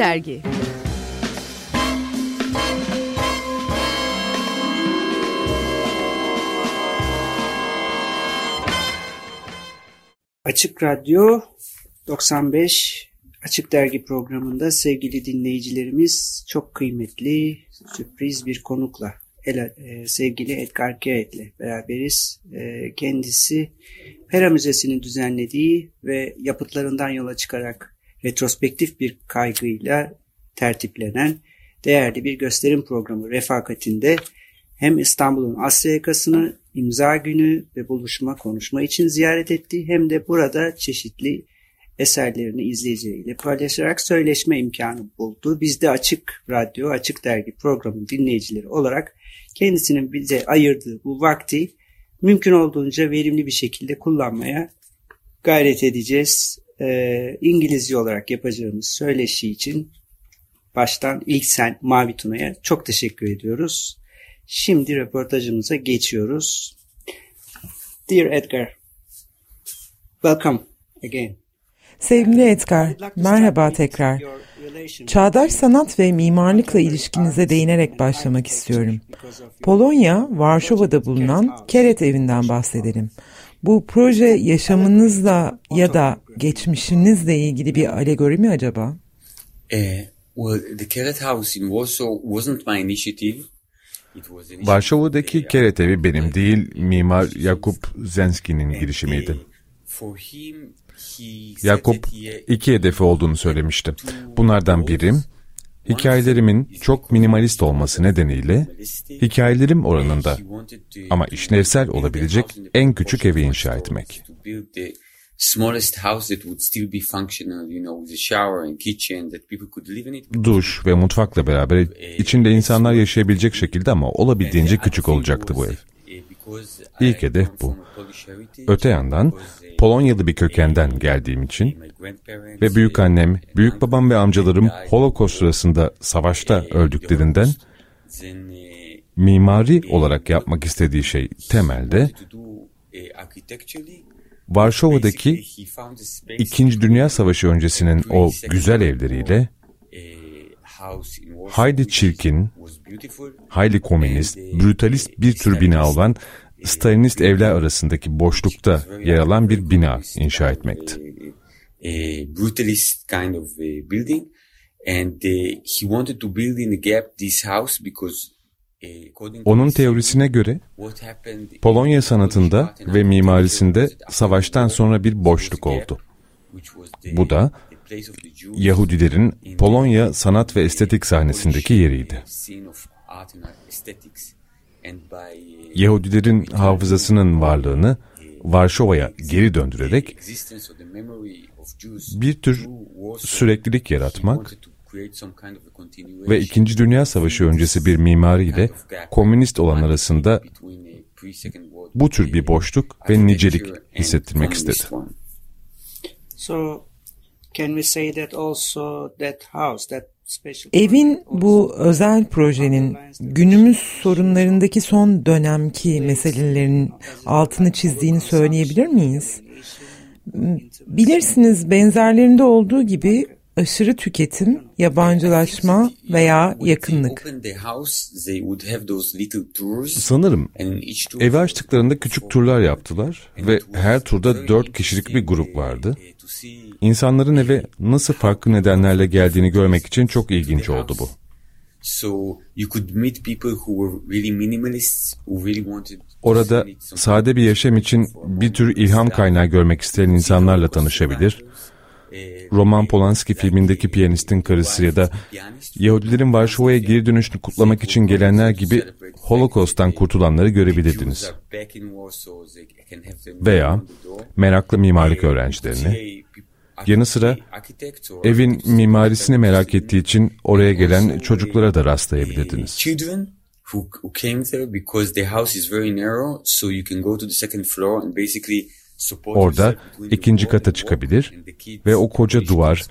Dergi Açık Radyo 95 Açık Dergi programında sevgili dinleyicilerimiz çok kıymetli sürpriz bir konukla ele, e, sevgili Edgar ile beraberiz. E, kendisi Pera Müzesi'nin düzenlediği ve yapıtlarından yola çıkarak retrospektif bir kaygıyla tertiplenen değerli bir gösterim programı refakatinde hem İstanbul'un Asya yakasını imza günü ve buluşma konuşma için ziyaret etti hem de burada çeşitli eserlerini izleyicileriyle paylaşarak söyleşme imkanı buldu. Biz de Açık Radyo, Açık Dergi programın dinleyicileri olarak kendisinin bize ayırdığı bu vakti mümkün olduğunca verimli bir şekilde kullanmaya gayret edeceğiz. Ee, İngilizce olarak yapacağımız söyleşi için baştan ilk sen Mavi Tuna'ya çok teşekkür ediyoruz. Şimdi röportajımıza geçiyoruz. Dear Edgar, welcome again. Sevgili Edgar, merhaba tekrar. Çağdaş sanat ve mimarlıkla ilişkinize değinerek başlamak istiyorum. Polonya, Varşova'da bulunan Keret evinden bahsedelim. Bu proje yaşamınızla ya da geçmişinizle ilgili bir alegori mi acaba? Uh, well, the Keret House in Warsaw wasn't my initiative. Varşova'daki Keret evi benim değil, mimar Yakup Zenski'nin girişimiydi. Yakup iki hedefi olduğunu söylemişti. Bunlardan biri hikayelerimin çok minimalist olması nedeniyle hikayelerim oranında ama işlevsel olabilecek en küçük evi inşa etmek. Duş ve mutfakla beraber içinde insanlar yaşayabilecek şekilde ama olabildiğince küçük olacaktı bu ev. İlk hedef bu. Öte yandan Polonyalı bir kökenden geldiğim için ve büyük annem, büyük babam ve amcalarım Holocaust sırasında savaşta öldüklerinden mimari olarak yapmak istediği şey temelde Varşova'daki İkinci Dünya Savaşı öncesinin o güzel evleriyle hayli çirkin, hayli komünist, brutalist bir tür bina olan Stalinist evler arasındaki boşlukta yer alan bir bina inşa etmekti. brutalist kind of building and he wanted to build in the gap this house because onun teorisine göre Polonya sanatında ve mimarisinde savaştan sonra bir boşluk oldu. Bu da Yahudilerin Polonya sanat ve estetik sahnesindeki yeriydi. Yahudilerin hafızasının varlığını Varşova'ya geri döndürerek bir tür süreklilik yaratmak ve İkinci Dünya Savaşı öncesi bir mimari ile komünist olan arasında bu tür bir boşluk ve nicelik hissettirmek istedi. Evin bu özel projenin günümüz sorunlarındaki son dönemki meselelerin altını çizdiğini söyleyebilir miyiz? Bilirsiniz benzerlerinde olduğu gibi aşırı tüketim, yabancılaşma veya yakınlık. Sanırım evi açtıklarında küçük turlar yaptılar ve her turda dört kişilik bir grup vardı. İnsanların eve nasıl farklı nedenlerle geldiğini görmek için çok ilginç oldu bu. Orada sade bir yaşam için bir tür ilham kaynağı görmek isteyen insanlarla tanışabilir Roman Polanski filmindeki piyanistin karısı ya da Yahudilerin Varşova'ya geri dönüşünü kutlamak için gelenler gibi Holocaust'tan kurtulanları görebilirdiniz. Veya meraklı mimarlık öğrencilerini, yanı sıra evin mimarisini merak ettiği için oraya gelen çocuklara da rastlayabilirdiniz. who came there because the house is very narrow so you can go to the second floor and basically Orada ikinci kata çıkabilir ve o koca duvar,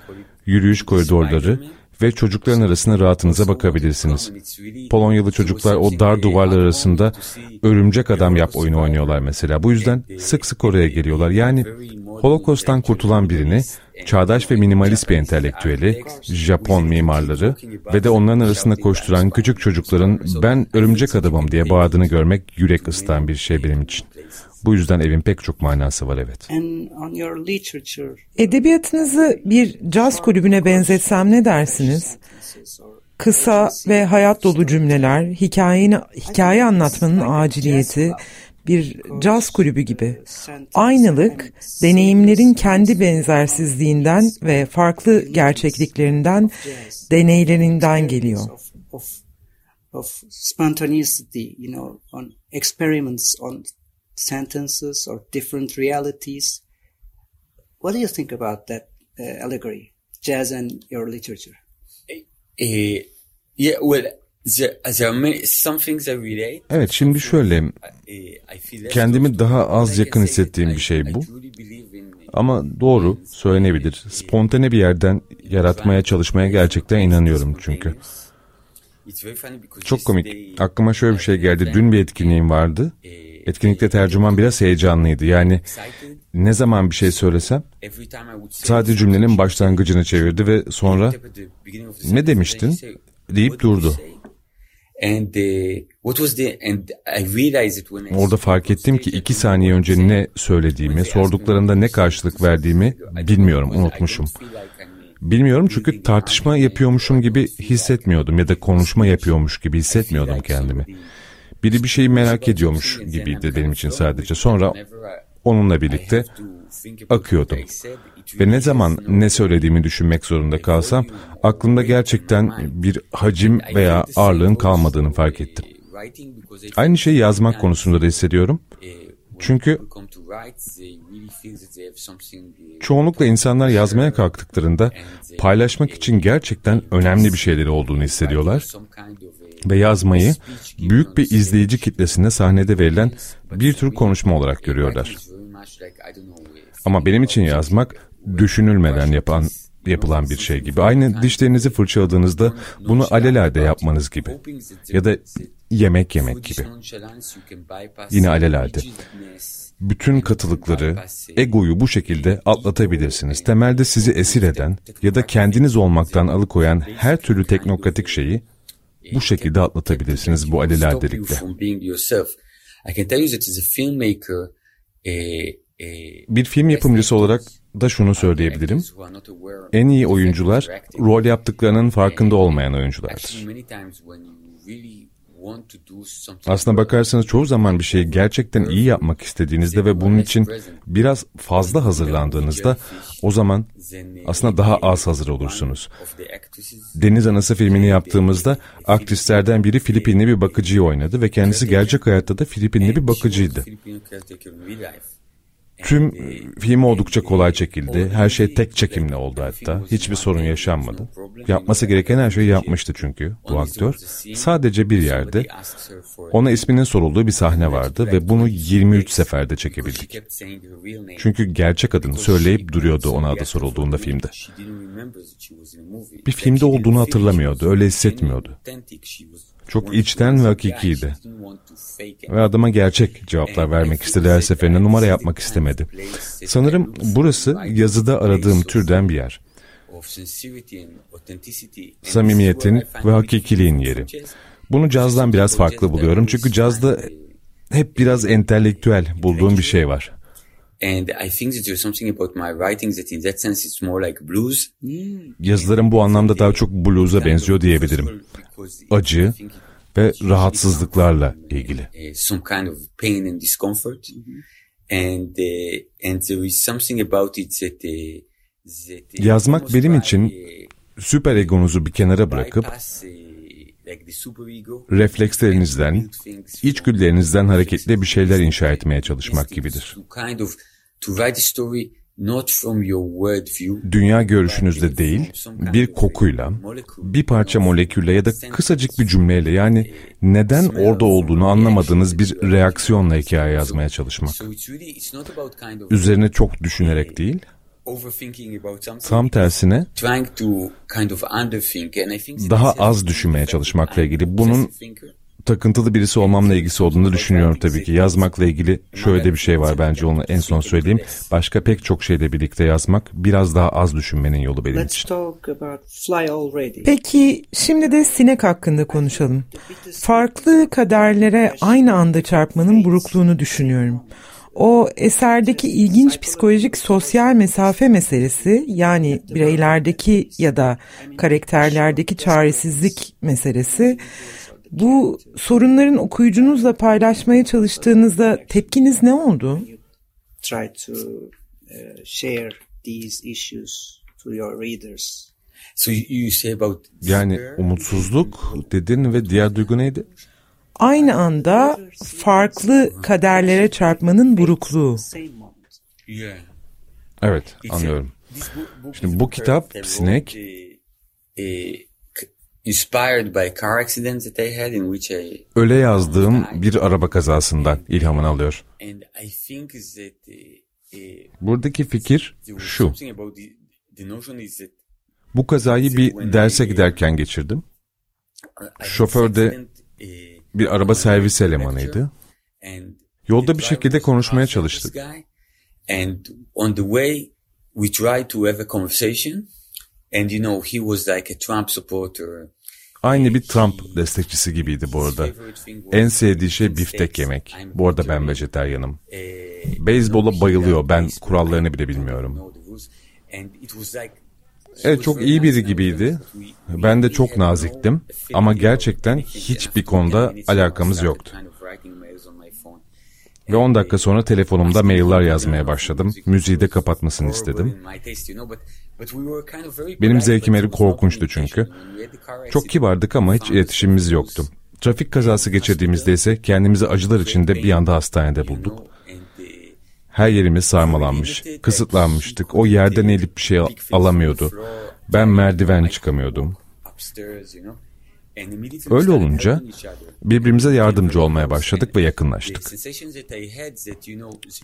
yürüyüş koridorları ve çocukların arasına rahatınıza bakabilirsiniz. Polonyalı çocuklar o dar duvarlar arasında örümcek adam yap oyunu oynuyorlar mesela. Bu yüzden sık sık oraya geliyorlar. Yani Holocaust'tan kurtulan birini, çağdaş ve minimalist bir entelektüeli, Japon mimarları ve de onların arasında koşturan küçük çocukların ben örümcek adamım diye bağırdığını görmek yürek ısıtan bir şey benim için. Bu yüzden evin pek çok manası var evet. Edebiyatınızı bir caz kulübüne benzetsem ne dersiniz? Kısa ve hayat dolu cümleler, hikayeni, hikaye anlatmanın aciliyeti, bir caz kulübü gibi. Aynılık, deneyimlerin kendi benzersizliğinden ve farklı gerçekliklerinden, deneylerinden geliyor. Of spontaneity, you know, on experiments, on sentences or different realities. What do you think about that uh, allegory, jazz and your literature? Uh, yeah, well, Evet şimdi şöyle kendimi daha az yakın hissettiğim bir şey bu. Ama doğru söylenebilir. Spontane bir yerden yaratmaya çalışmaya gerçekten inanıyorum çünkü. Çok komik. Aklıma şöyle bir şey geldi. Dün bir etkinliğim vardı. Etkinlikte tercüman biraz heyecanlıydı. Yani ne zaman bir şey söylesem sadece cümlenin başlangıcını çevirdi ve sonra ne demiştin deyip durdu. Orada fark ettim ki iki saniye önce ne söylediğimi, sorduklarında ne karşılık verdiğimi bilmiyorum, unutmuşum. Bilmiyorum çünkü tartışma yapıyormuşum gibi hissetmiyordum ya da konuşma yapıyormuş gibi hissetmiyordum kendimi. Biri bir şeyi merak ediyormuş gibiydi benim için sadece. Sonra onunla birlikte akıyordum. Ve ne zaman ne söylediğimi düşünmek zorunda kalsam aklımda gerçekten bir hacim veya ağırlığın kalmadığını fark ettim. Aynı şeyi yazmak konusunda da hissediyorum. Çünkü çoğunlukla insanlar yazmaya kalktıklarında paylaşmak için gerçekten önemli bir şeyleri olduğunu hissediyorlar ve yazmayı büyük bir izleyici kitlesinde sahnede verilen bir tür konuşma olarak görüyorlar. Ama benim için yazmak düşünülmeden yapan yapılan bir şey gibi. Aynı dişlerinizi fırçaladığınızda bunu alelade yapmanız gibi. Ya da yemek yemek gibi. Yine alelade. Bütün katılıkları, egoyu bu şekilde atlatabilirsiniz. Temelde sizi esir eden ya da kendiniz olmaktan alıkoyan her türlü teknokratik şeyi bu şekilde atlatabilirsiniz bu aleladelikle. Bir film yapımcısı olarak da şunu söyleyebilirim. En iyi oyuncular rol yaptıklarının farkında olmayan oyunculardır. Aslına bakarsanız çoğu zaman bir şeyi gerçekten iyi yapmak istediğinizde ve bunun için biraz fazla hazırlandığınızda o zaman aslında daha az hazır olursunuz. Deniz Anası filmini yaptığımızda aktrislerden biri Filipinli bir bakıcıyı oynadı ve kendisi gerçek hayatta da Filipinli bir bakıcıydı. Tüm film oldukça kolay çekildi. Her şey tek çekimle oldu hatta. Hiçbir sorun yaşanmadı. Yapması gereken her şeyi yapmıştı çünkü bu aktör. Sadece bir yerde ona isminin sorulduğu bir sahne vardı ve bunu 23 seferde çekebildik. Çünkü gerçek adını söyleyip duruyordu ona adı sorulduğunda filmde. Bir filmde olduğunu hatırlamıyordu, öyle hissetmiyordu. Çok içten ve hakikiydi. Ve adama gerçek cevaplar vermek istedi her seferinde numara yapmak istemedi. Sanırım burası yazıda aradığım türden bir yer. Samimiyetin ve hakikiliğin yeri. Bunu cazdan biraz farklı buluyorum çünkü cazda hep biraz entelektüel bulduğum bir şey var. Yazılarım bu anlamda daha çok blues'a benziyor diyebilirim. Acı ve rahatsızlıklarla ilgili. Uh, some kind of pain and discomfort. And uh, and there is something about it that uh, Yazmak benim için süper egonuzu bir kenara bırakıp reflekslerinizden, içgüdülerinizden hareketle bir şeyler inşa etmeye çalışmak gibidir. Dünya görüşünüzde değil, bir kokuyla, bir parça molekülle ya da kısacık bir cümleyle yani neden orada olduğunu anlamadığınız bir reaksiyonla hikaye yazmaya çalışmak. Üzerine çok düşünerek değil, Tam tersine daha az düşünmeye çalışmakla ilgili. Bunun takıntılı birisi olmamla ilgisi olduğunu düşünüyorum tabii ki. Yazmakla ilgili şöyle de bir şey var bence onu en son söyleyeyim. Başka pek çok şeyle birlikte yazmak biraz daha az düşünmenin yolu benim için. Peki şimdi de sinek hakkında konuşalım. Farklı kaderlere aynı anda çarpmanın burukluğunu düşünüyorum. O eserdeki ilginç psikolojik sosyal mesafe meselesi yani bireylerdeki ya da karakterlerdeki çaresizlik meselesi bu sorunların okuyucunuzla paylaşmaya çalıştığınızda tepkiniz ne oldu? Try to uh, share these issues to your readers. So you say about yani umutsuzluk dedin ve diğer duygu neydi? Aynı anda farklı kaderlere çarpmanın burukluğu. Evet, anlıyorum. Şimdi bu kitap Sinek inspired by car accidents that I had in which I Öyle yazdığım bir araba kazasından ilhamını alıyor. Buradaki fikir şu. Bu kazayı bir derse giderken geçirdim. Şoför de bir araba servis elemanıydı. Yolda bir şekilde konuşmaya çalıştık. And on the way we tried to have a conversation and you know he was like a Trump supporter. Aynı bir Trump destekçisi gibiydi bu arada. En sevdiği şey biftek yemek. Bu arada ben vejeteryanım. Beyzbola bayılıyor. Ben kurallarını bile bilmiyorum. Evet çok iyi biri gibiydi. Ben de çok naziktim ama gerçekten hiçbir konuda alakamız yoktu. Ve 10 dakika sonra telefonumda mailler yazmaya başladım. Müziği de kapatmasını istedim. Benim zevkim eri korkunçtu çünkü. Çok kibardık ama hiç iletişimimiz yoktu. Trafik kazası geçirdiğimizde ise kendimizi acılar içinde bir anda hastanede bulduk. Her yerimiz sarmalanmış, kısıtlanmıştık. O yerden eğilip bir şey alamıyordu. Ben merdiven çıkamıyordum. Öyle olunca birbirimize yardımcı olmaya başladık ve yakınlaştık.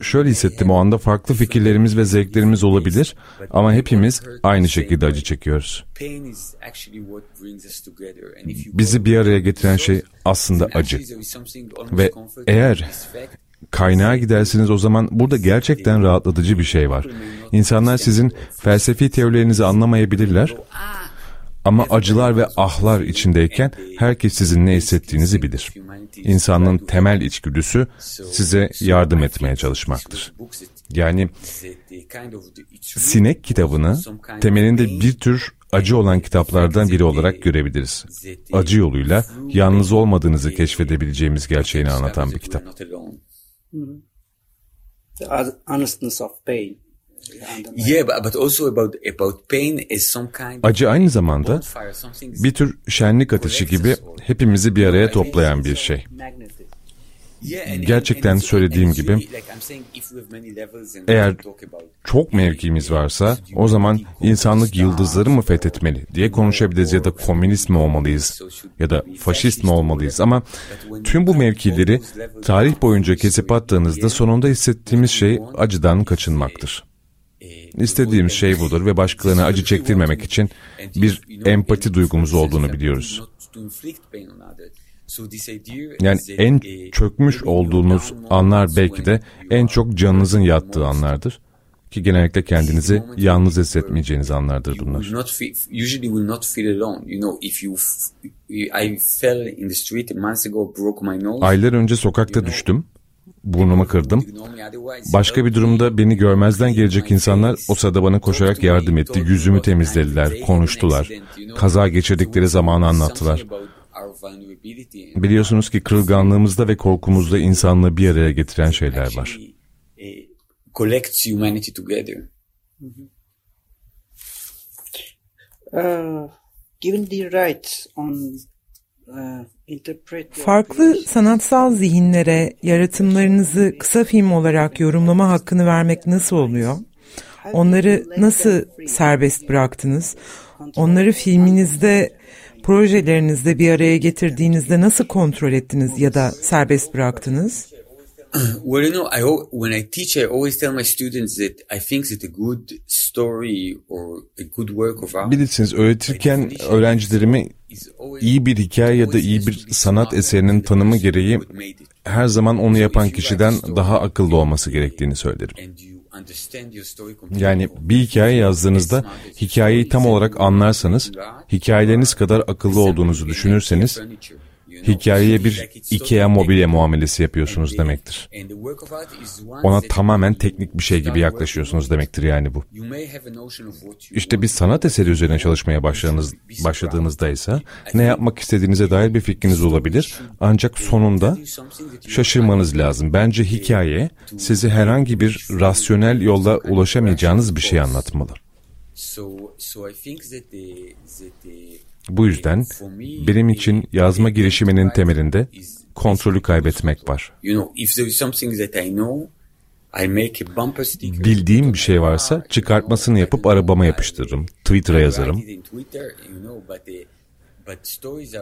Şöyle hissettim o anda farklı fikirlerimiz ve zevklerimiz olabilir ama hepimiz aynı şekilde acı çekiyoruz. Bizi bir araya getiren şey aslında acı. Ve eğer kaynağa gidersiniz o zaman burada gerçekten rahatlatıcı bir şey var. İnsanlar sizin felsefi teorilerinizi anlamayabilirler ama acılar ve ahlar içindeyken herkes sizin ne hissettiğinizi bilir. İnsanın temel içgüdüsü size yardım etmeye çalışmaktır. Yani Sinek kitabını temelinde bir tür acı olan kitaplardan biri olarak görebiliriz. Acı yoluyla yalnız olmadığınızı keşfedebileceğimiz gerçeğini anlatan bir kitap. The honestness of pain. Acı aynı zamanda bir tür şenlik ateşi gibi hepimizi bir araya toplayan bir şey. Gerçekten söylediğim gibi eğer çok mevkimiz varsa o zaman insanlık yıldızları mı fethetmeli diye konuşabiliriz ya da komünist mi olmalıyız ya da faşist mi olmalıyız ama tüm bu mevkileri tarih boyunca kesip attığınızda sonunda hissettiğimiz şey acıdan kaçınmaktır. İstediğimiz şey budur ve başkalarına acı çektirmemek için bir empati duygumuz olduğunu biliyoruz. Yani en çökmüş olduğunuz anlar belki de en çok canınızın yattığı anlardır. Ki genellikle kendinizi yalnız hissetmeyeceğiniz anlardır bunlar. Aylar önce sokakta düştüm burnumu kırdım. Başka bir durumda beni görmezden gelecek insanlar o sırada bana koşarak yardım etti. Yüzümü temizlediler, konuştular. Kaza geçirdikleri zamanı anlattılar. Biliyorsunuz ki kırılganlığımızda ve korkumuzda insanlığı bir araya getiren şeyler var. Uh, given the right on Farklı sanatsal zihinlere yaratımlarınızı kısa film olarak yorumlama hakkını vermek nasıl oluyor? Onları nasıl serbest bıraktınız? Onları filminizde, projelerinizde bir araya getirdiğinizde nasıl kontrol ettiniz ya da serbest bıraktınız? well, you know, I when I teach, I always tell my students that I think that a good story or a good work of art. Bilirsiniz öğretirken öğrencilerime iyi bir hikaye ya da iyi bir sanat eserinin tanımı gereği her zaman onu yapan kişiden daha akıllı olması gerektiğini söylerim. Yani bir hikaye yazdığınızda hikayeyi tam olarak anlarsanız, hikayeleriniz kadar akıllı olduğunuzu düşünürseniz hikayeye bir IKEA mobilya muamelesi yapıyorsunuz demektir. Ona tamamen teknik bir şey gibi yaklaşıyorsunuz demektir yani bu. İşte bir sanat eseri üzerine çalışmaya başladığınız, başladığınızda ise ne yapmak istediğinize dair bir fikriniz olabilir. Ancak sonunda şaşırmanız lazım. Bence hikaye sizi herhangi bir rasyonel yolda ulaşamayacağınız bir şey anlatmalı. Bu yüzden benim için yazma girişiminin temelinde kontrolü kaybetmek var. Bildiğim bir şey varsa çıkartmasını yapıp arabama yapıştırırım, Twitter'a yazarım.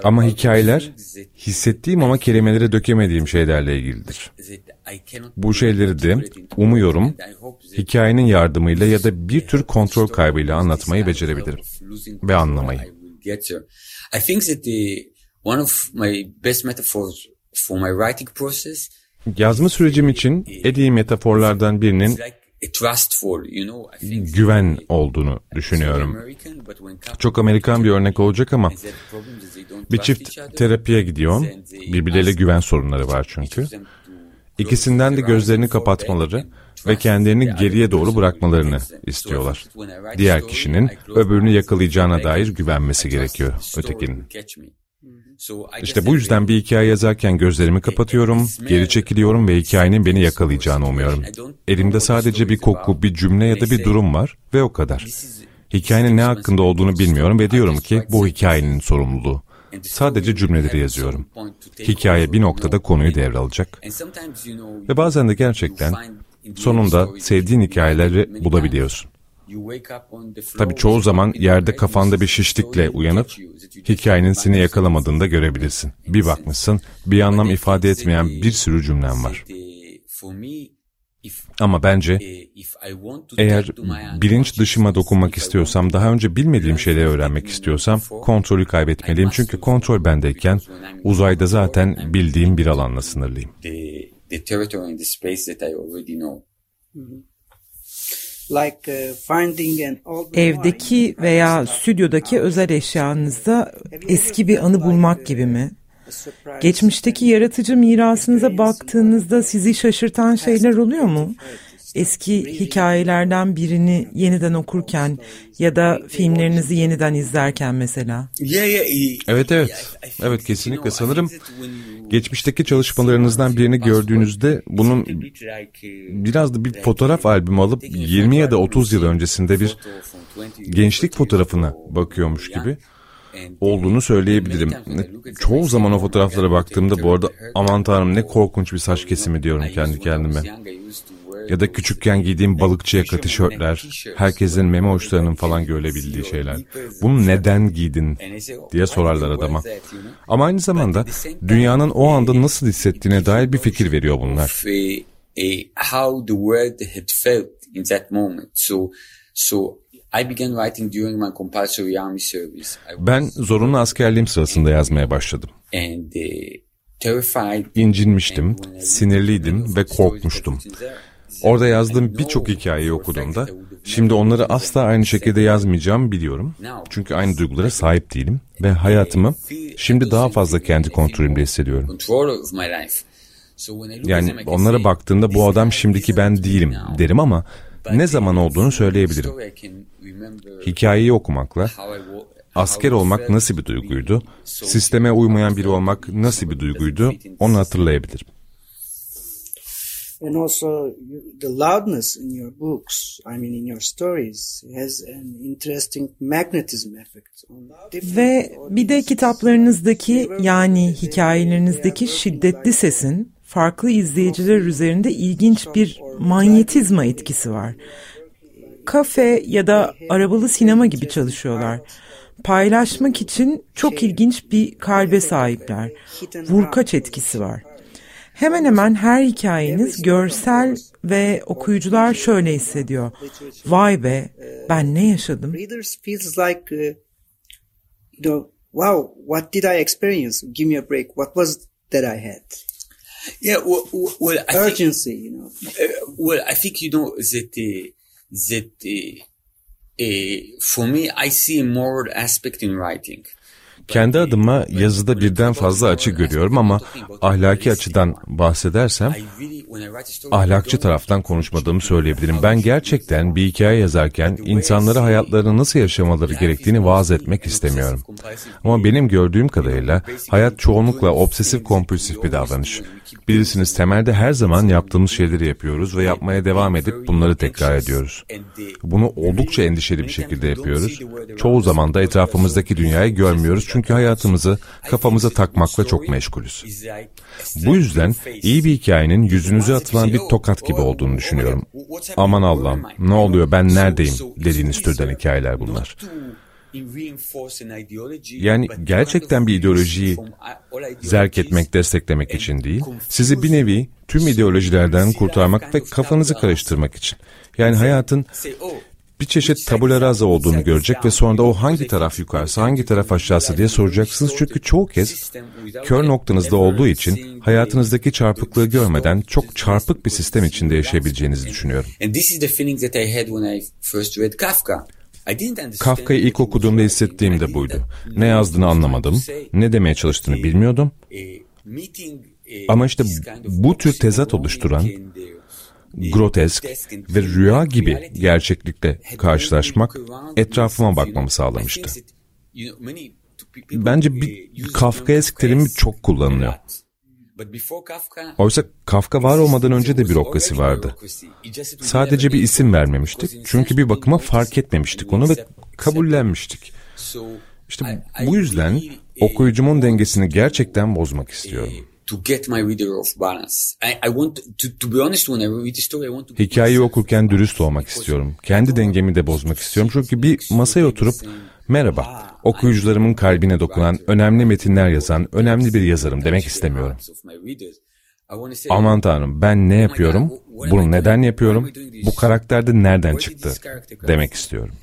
Ama hikayeler hissettiğim ama kelimelere dökemediğim şeylerle ilgilidir. Bu şeyleri de umuyorum hikayenin yardımıyla ya da bir tür kontrol kaybıyla anlatmayı becerebilirim ve anlamayı. I think that the one of my best metaphors for my writing process Yazma sürecim için en iyi metaforlardan birinin güven olduğunu düşünüyorum. Çok Amerikan bir örnek olacak ama bir çift terapiye gidiyor. Birbirleriyle güven sorunları var çünkü. İkisinden de gözlerini kapatmaları ve kendilerini geriye doğru bırakmalarını istiyorlar. Diğer kişinin öbürünü yakalayacağına dair güvenmesi gerekiyor ötekinin. İşte bu yüzden bir hikaye yazarken gözlerimi kapatıyorum, geri çekiliyorum ve hikayenin beni yakalayacağını umuyorum. Elimde sadece bir koku, bir cümle ya da bir durum var ve o kadar. Hikayenin ne hakkında olduğunu bilmiyorum ve diyorum ki bu hikayenin sorumluluğu. Sadece cümleleri yazıyorum. Hikaye bir noktada konuyu devralacak. Ve bazen de gerçekten sonunda sevdiğin hikayeleri bulabiliyorsun. Tabii çoğu zaman yerde kafanda bir şişlikle uyanıp hikayenin seni yakalamadığını da görebilirsin. Bir bakmışsın bir anlam ifade etmeyen bir sürü cümlem var. Ama bence eğer bilinç dışıma dokunmak istiyorsam, daha önce bilmediğim şeyleri öğrenmek istiyorsam kontrolü kaybetmeliyim. Çünkü kontrol bendeyken uzayda zaten bildiğim bir alanla sınırlıyım. Uh, Evdeki veya stüdyodaki özel eşyanızda eski bir anı bulmak gibi mi? Geçmişteki yaratıcı mirasınıza baktığınızda sizi şaşırtan şeyler oluyor mu? Eski hikayelerden birini yeniden okurken ya da filmlerinizi yeniden izlerken mesela. Evet evet. Evet kesinlikle sanırım geçmişteki çalışmalarınızdan birini gördüğünüzde bunun biraz da bir fotoğraf albümü alıp 20 ya da 30 yıl öncesinde bir gençlik fotoğrafına bakıyormuş gibi olduğunu söyleyebilirim. Çoğu zaman o fotoğraflara baktığımda bu arada aman tanrım ne korkunç bir saç kesimi diyorum kendi kendime. Ya da küçükken giydiğim balıkçı yaka tişörtler, herkesin meme uçlarının falan görebildiği şeyler. Bunu neden giydin diye sorarlar adama. Ama aynı zamanda dünyanın o anda nasıl hissettiğine dair bir fikir veriyor bunlar. How the world had felt in that moment. So, so ben zorunlu askerliğim sırasında yazmaya başladım. Uh, İncinmiştim, sinirliydim ve korkmuştum. Orada yazdığım birçok hikayeyi okuduğumda şimdi onları asla aynı şekilde yazmayacağım biliyorum. Çünkü aynı duygulara sahip değilim ve hayatımı şimdi daha fazla kendi kontrolümde hissediyorum. Yani onlara baktığımda bu adam şimdiki ben değilim derim ama ne zaman olduğunu söyleyebilirim. Hikayeyi okumakla asker olmak nasıl bir duyguydu, sisteme uymayan biri olmak nasıl bir duyguydu onu hatırlayabilirim. And also the loudness in your books, I mean in your stories, has an interesting magnetism effect. Ve bir de kitaplarınızdaki yani hikayelerinizdeki şiddetli sesin farklı izleyiciler üzerinde ilginç bir manyetizma etkisi var. Kafe ya da arabalı sinema gibi çalışıyorlar. Paylaşmak için çok ilginç bir kalbe sahipler. Vurkaç etkisi var. Hemen hemen her hikayeniz görsel ve okuyucular şöyle hissediyor. Vay be ben ne yaşadım? Readers feels like uh, you know wow what did I experience? Give me a break. What was that I had? Yeah, well, well I urgency, think, you know. Uh, well, I think you know that uh, that uh, uh, for me, I see a moral aspect in writing. Kendi adıma yazıda birden fazla açı görüyorum ama ahlaki açıdan bahsedersem ahlakçı taraftan konuşmadığımı söyleyebilirim. Ben gerçekten bir hikaye yazarken insanlara hayatlarını nasıl yaşamaları gerektiğini vaaz etmek istemiyorum. Ama benim gördüğüm kadarıyla hayat çoğunlukla obsesif kompulsif bir davranış. Bilirsiniz temelde her zaman yaptığımız şeyleri yapıyoruz ve yapmaya devam edip bunları tekrar ediyoruz. Bunu oldukça endişeli bir şekilde yapıyoruz. Çoğu zaman da etrafımızdaki dünyayı görmüyoruz çünkü hayatımızı kafamıza takmakla çok meşgulüz. Bu yüzden iyi bir hikayenin yüzünüze atılan bir tokat gibi olduğunu düşünüyorum. Aman Allah'ım ne oluyor ben neredeyim dediğiniz türden hikayeler bunlar. Yani gerçekten bir ideolojiyi zerk etmek, desteklemek için değil, sizi bir nevi tüm ideolojilerden kurtarmak ve kafanızı karıştırmak için. Yani hayatın bir çeşit tabula rasa olduğunu görecek ve sonra da o hangi taraf yukarısı, hangi taraf aşağısı diye soracaksınız. Çünkü çoğu kez kör noktanızda olduğu için hayatınızdaki çarpıklığı görmeden çok çarpık bir sistem içinde yaşayabileceğinizi düşünüyorum. Kafka'yı ilk okuduğumda hissettiğim de buydu. Ne yazdığını anlamadım, ne demeye çalıştığını bilmiyordum. Ama işte bu tür tezat oluşturan grotesk ve rüya gibi gerçeklikle karşılaşmak etrafıma bakmamı sağlamıştı. Bence bir Kafkaesk terimi çok kullanılıyor. Oysa Kafka var olmadan önce de bürokrasi vardı. Sadece bir isim vermemiştik. Çünkü bir bakıma fark etmemiştik onu ve kabullenmiştik. İşte bu yüzden okuyucumun dengesini gerçekten bozmak istiyorum to get my reader off balance. I, I want to, to be honest when I read the story I want to Hikayeyi okurken dürüst olmak istiyorum. Kendi dengemi de bozmak istiyorum. Çünkü bir masaya oturup merhaba okuyucularımın kalbine dokunan önemli metinler yazan önemli bir yazarım demek istemiyorum. Aman tanrım ben ne yapıyorum? Bunu neden yapıyorum? Bu karakter de nereden çıktı? Demek istiyorum.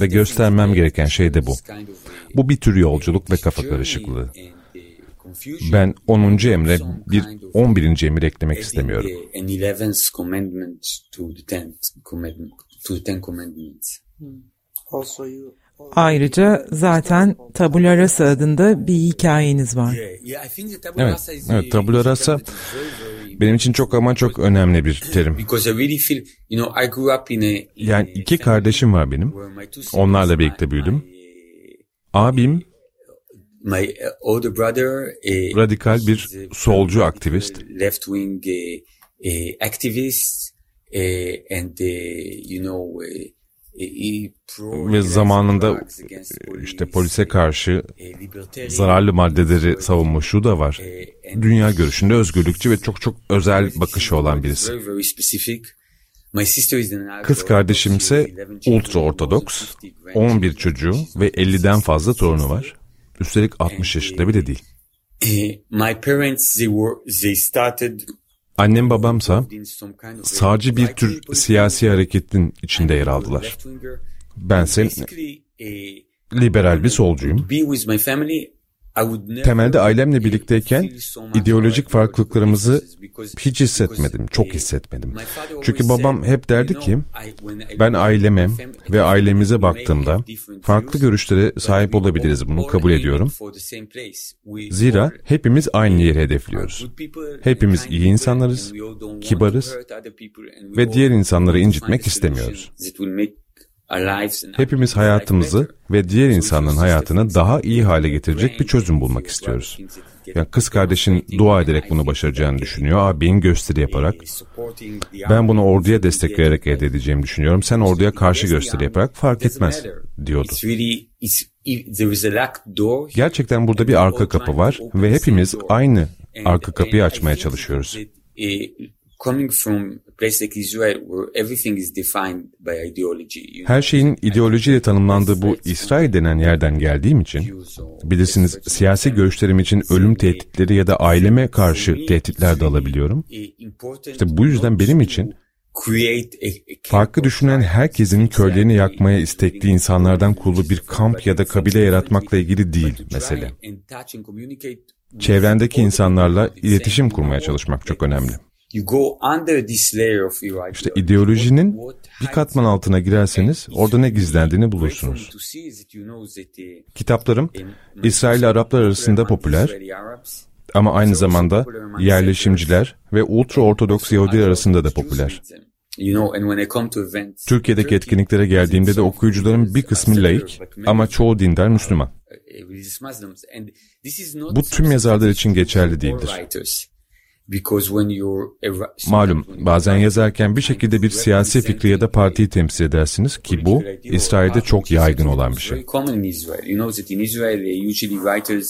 Ve göstermem gereken şey de bu. Bu bir tür yolculuk ve kafa karışıklığı. Ben 10. emre bir 11. emir eklemek istemiyorum. Ayrıca zaten Tabula Rasa adında bir hikayeniz var. Evet, evet Tabula Rasa benim için çok ama çok önemli bir terim. Yani iki kardeşim var benim. Onlarla birlikte büyüdüm. Abim my uh, older brother uh, radikal bir solcu aktivist left wing uh, activist and you know ve zamanında işte polise karşı zararlı maddeleri savunmuşu da var. Dünya görüşünde özgürlükçü ve çok çok özel bakışı olan birisi. Kız kardeşim ise ultra ortodoks, 11 çocuğu ve 50'den fazla torunu var. Üstelik 60 yaşında bile değil. My parents they were they started Annem babamsa sağcı bir tür siyasi hareketin içinde yer aldılar. Bense liberal bir solcuyum. Temelde ailemle birlikteyken ideolojik farklılıklarımızı hiç hissetmedim, çok hissetmedim. Çünkü babam hep derdi ki ben aileme ve ailemize baktığımda farklı görüşlere sahip olabiliriz bunu kabul ediyorum. Zira hepimiz aynı yeri hedefliyoruz. Hepimiz iyi insanlarız, kibarız ve diğer insanları incitmek istemiyoruz. Hepimiz hayatımızı ve diğer insanın hayatını daha iyi hale getirecek bir çözüm bulmak istiyoruz. Yani kız kardeşin dua ederek bunu başaracağını düşünüyor. Abin gösteri yaparak. Ben bunu orduya destek vererek elde edeceğimi düşünüyorum. Sen orduya karşı gösteri yaparak fark etmez diyordu. Gerçekten burada bir arka kapı var ve hepimiz aynı arka kapıyı açmaya çalışıyoruz. Her şeyin ideolojiyle tanımlandığı bu İsrail denen yerden geldiğim için, bilirsiniz siyasi görüşlerim için ölüm tehditleri ya da aileme karşı tehditler de alabiliyorum. İşte bu yüzden benim için farklı düşünen herkesin köylerini yakmaya istekli insanlardan kurulu bir kamp ya da kabile yaratmakla ilgili değil mesele. Çevrendeki insanlarla iletişim kurmaya çalışmak çok önemli. İşte ideolojinin bir katman altına girerseniz orada ne gizlendiğini bulursunuz. Kitaplarım İsrail Araplar arasında popüler ama aynı zamanda yerleşimciler ve ultra ortodoks Yahudiler arasında da popüler. Türkiye'deki etkinliklere geldiğimde de okuyucuların bir kısmı laik ama çoğu dindar Müslüman. Bu tüm yazarlar için geçerli değildir. Malum bazen yazarken bir şekilde bir siyasi fikri ya da partiyi temsil edersiniz ki bu İsrail'de çok yaygın olan bir şey.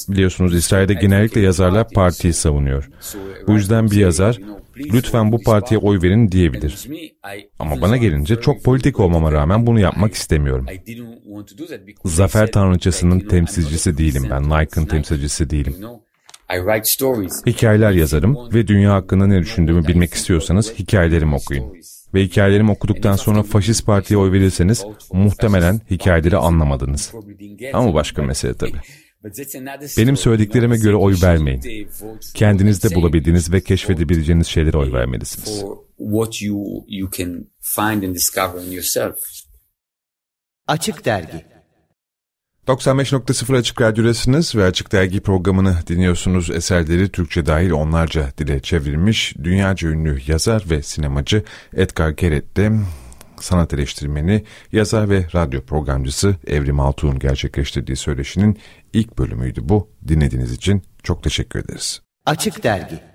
Biliyorsunuz İsrail'de genellikle yazarlar partiyi savunuyor. Bu yüzden bir yazar lütfen bu partiye oy verin diyebilir. Ama bana gelince çok politik olmama rağmen bunu yapmak istemiyorum. Zafer Tanrıçası'nın temsilcisi değilim ben, Nike'ın temsilcisi değilim. Hikayeler yazarım ve dünya hakkında ne düşündüğümü bilmek istiyorsanız hikayelerimi okuyun. Ve hikayelerimi okuduktan sonra faşist partiye oy verirseniz muhtemelen hikayeleri anlamadınız. Ama başka mesele tabii. Benim söylediklerime göre oy vermeyin. Kendinizde bulabildiğiniz ve keşfedebileceğiniz şeylere oy vermelisiniz. Açık Dergi 95.0 Açık Radyo'dasınız ve Açık Dergi programını dinliyorsunuz. Eserleri Türkçe dahil onlarca dile çevrilmiş dünyaca ünlü yazar ve sinemacı Edgar Keret'te sanat eleştirmeni, yazar ve radyo programcısı Evrim Altuğ'un gerçekleştirdiği söyleşinin ilk bölümüydü bu. Dinlediğiniz için çok teşekkür ederiz. Açık Dergi